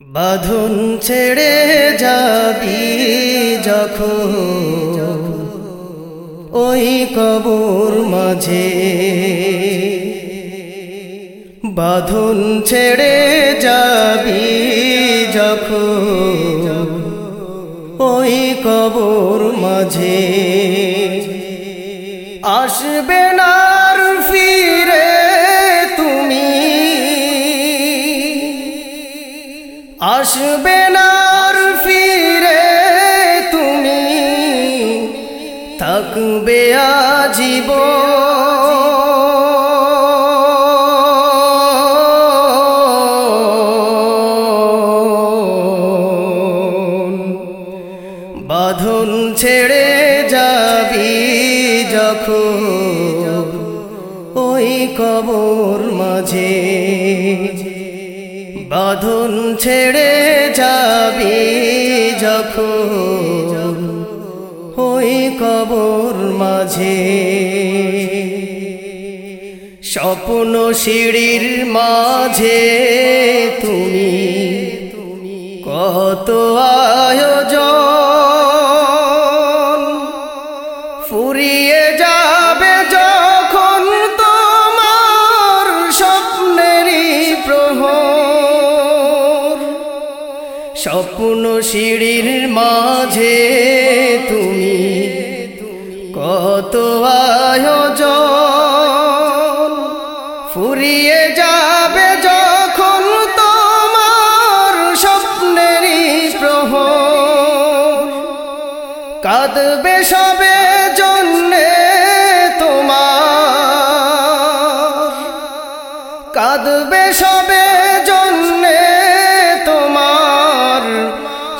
বাঁধন ছেড়ে যাবি যখন। ওই কবর মাঝে বাঁধন ছেড়ে যাবি যখন। ওই কবর মাঝে আসবে না ফিরে আসবে না ফিরে তুমি। থাকবে আজীব বাঁধন ছেড়ে যাবি যখন ওই কবর মাঝে। বাঁধন ছেড়ে যাবি যখন ওই কবর মাঝে। স্বপ্ন সিঁড়ির মাঝে তুমি কত আয়োজন স্বপ্ন সিঁড়ির মাঝে তুমি কত আয়োজন? ফুরিয়ে যাবে যখন তোমার স্বপ্নেরই প্রহর। কাঁদবে সবে জন্যে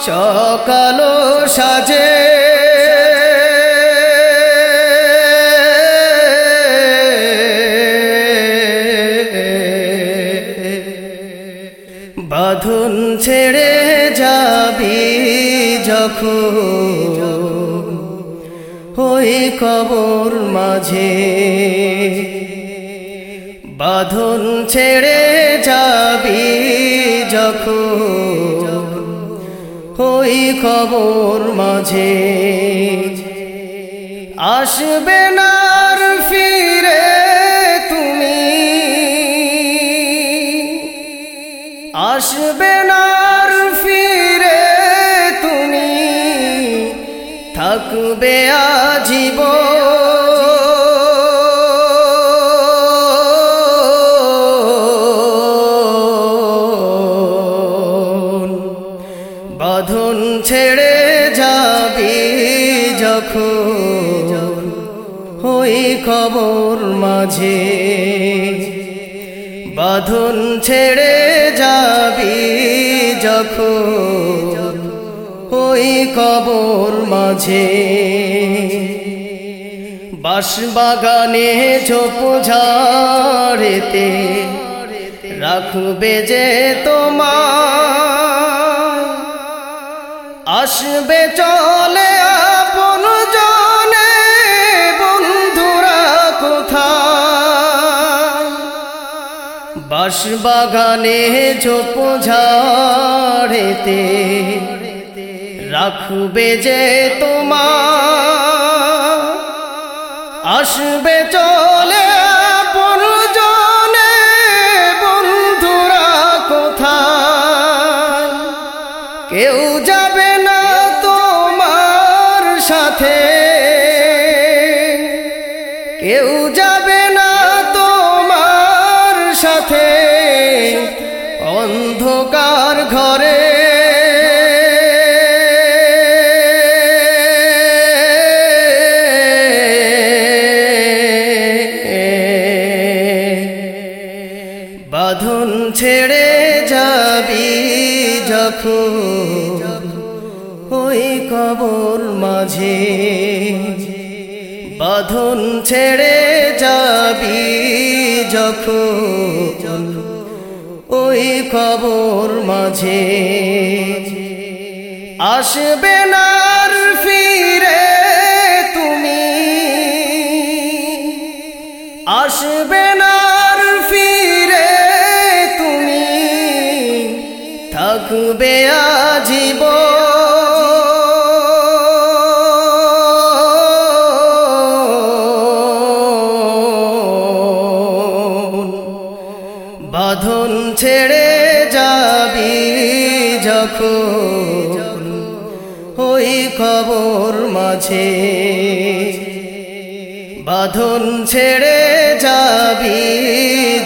সকাল সাজে। বাঁধন ছেড়ে যাবি যখন ওই কবর মাঝে। বাঁধন ছেড়ে যাবি যখন ওই খবর মাঝে। আসবে না ফিরে তুমি। আসবে না ফিরে তুমি। থাকবে আজীব যখন ওই কবর মাঝে বাঁধন ছেড়ে যাবি, যখন ওই কবর মাঝে বাস বাগানে ঝোপ ঝাড়েতে রাখবে যে তোমার, আসবে চলে বাস বাগানে ঝোপ ঝাড়েতে। রাখবে যে তোমার। আসবে চলে আপন জনে বন্ধুরা কোথায়? কেউ সাথে অন্ধকার ঘরে। বাঁধন ছেড়ে যাবি যখন ওই কবর মাঝে। বাঁধন ছেড়ে যাবি যখন ওই কবর মাঝে। আসবে না ফিরে তুমি। আসবে না ফিরে তুমি। থাকবে আজীব ওই খবর মাঝে বাঁধন ছেড়ে যাবি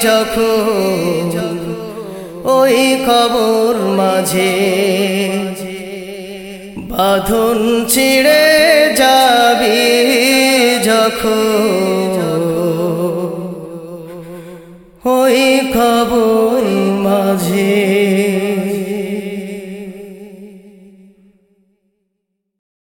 যখন ওই খবর মাঝে বাঁধন ছিঁড়ে যাবি যখন ওই খবর